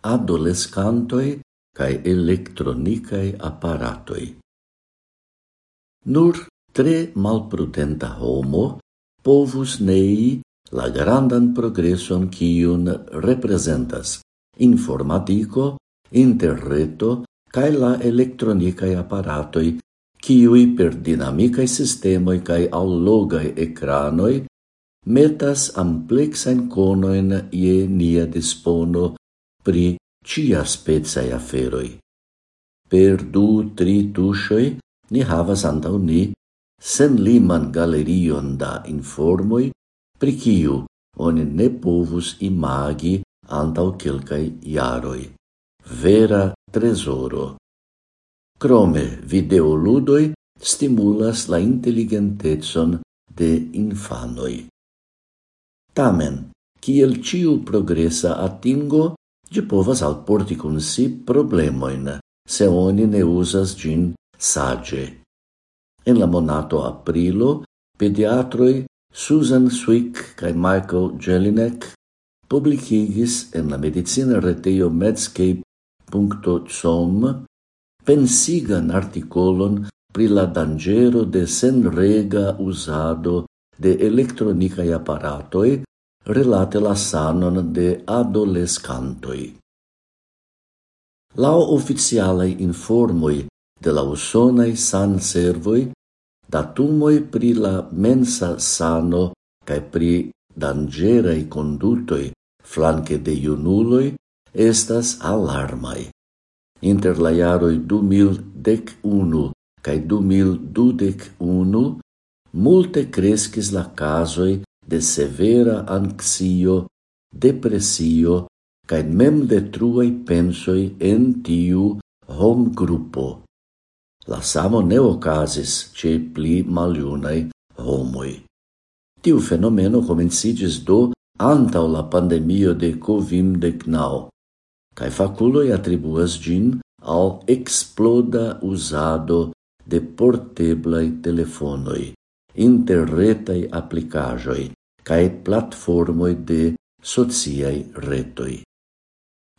adolescantoi cae electronicae apparatoi. Nur tre malprudenta homo povus nei la grandan progreson cium representas informatico, interreto cae la electronicae apparatoi ciui per dinamicae sistemoi cae allogae ecranoi metas amplexan conoen ie nia dispono pri cia spezae aferoi. Per du, tri tuŝoj ni havas antau ni senliman galerion da informoi pri ciu oni ne povus imagi antau kelkaj iaroi. Vera tresoro. Crome videoludoi stimulas la intelligentetson de infanoi. Tamen, kiel ciu progresa atingo, Gi povas alporti kun si problemoin, se oni ne usas gin sage. En la monato aprilo, pediatroi Susan Swick cae Michael Jelinek publicigis en la medicina reteio medscape.com pensigan articolon pri la dangero de senrega usado de electronicae apparatoi relate la sanon de adolescantoi. Lau oficialai informoi de la usonai san servoi, datumoi pri la mensa sano cae pri dangerai condutoi flanque de iunuloi estas alarmai. Inter la iaroi 2011 cae 2021 multe crescis la casoi de severa anxio, depresio, cae mem detruai pensoi en tiu hom gruppo. La samo ne ocasis ce pli maliunai homoi. Tiu fenomeno comencigis do antau la pandemio de COVID-19, cae faculoi attribuas gin al exploda usado de porteblai telefonoi, interretai applicajoi, cae platformoi de sociai retoi.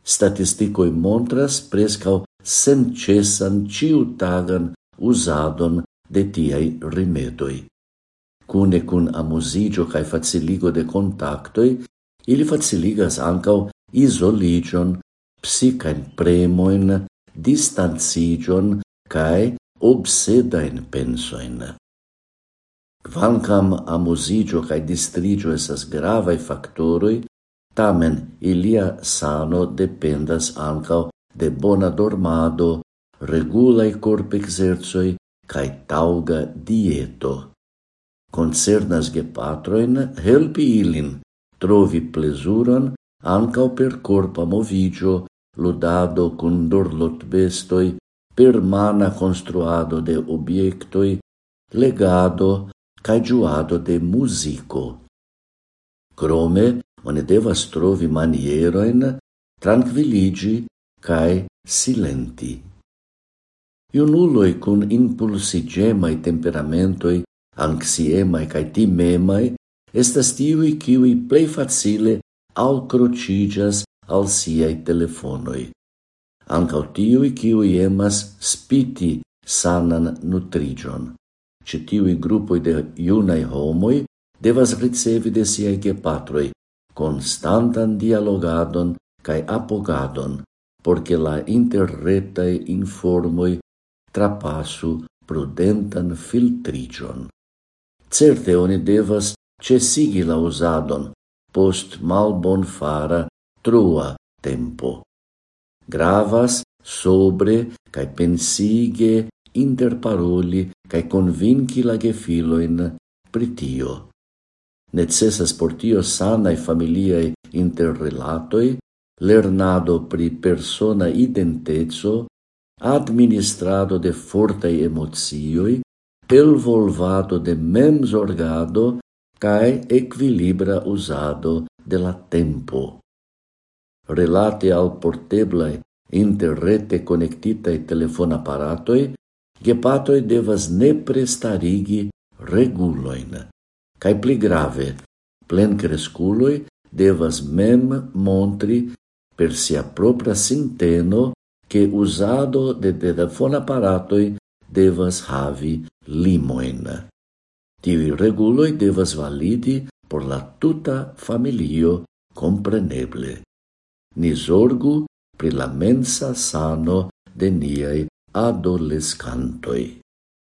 Statisticoi montras prescau sencesan ciutagan usadon de tiai rimedoi. Cune cun amusigio cae faciligo de contactoi, ili faciligas ancau isoligion, psicaen premoin, distancigion cae obsedain pensoin. Kvankam amusigio cae distrigio esas gravae factoroi, tamen ilia sano dependas ancao de bona dormado, regulae corp exerzoi cae tauga dieto. Concernas gepatroin helpi ilin trovi plezuron ancao per corpa movigio, ludado bestoi per mana construado de obiectoi, legado, cae giuado de musico. Crome, one devas trovi manieroin tranquilligi cae silenti. Iunuloi cun impulsigemai temperamentoi, anxiemai cae timemai, estas tiui kiui plei facile alcrocigas al siai telefonoi. Ancao tiui kiui emas spiti sanan nutrigion. Ĉi tiuj grupoj de junaj homoj devas ricevi de siaj gepatroj konstantan dialogadon kaj apogadon, por ke la interretaj informoj trapasu prudentan filtrigion. Certe oni devas cesigi la usadon post malbonfara trua tempo. Gravas sobre cae pensige interparoli cae convinci la gefiloin pritio. Necessas por tio sanae familiae interrelatoi, lernado pri persona identezo, administrado de fortei emozioi, elvolvado de memsorgado cae equilibra usado de la tempo. Relate al porteblae interrete connectitae telefonaparatoi, gepatoi devas ne prestarigi reguloin, Cai pli grave, plen cresculoi devas mem montri per sia propria sinteno che usado de telefonapparatoi devas havi limoin. Tivi reguloi devas validi por la tuta familio compreneble. Ni zorgu pri la mensa sano de niai adolescantoi.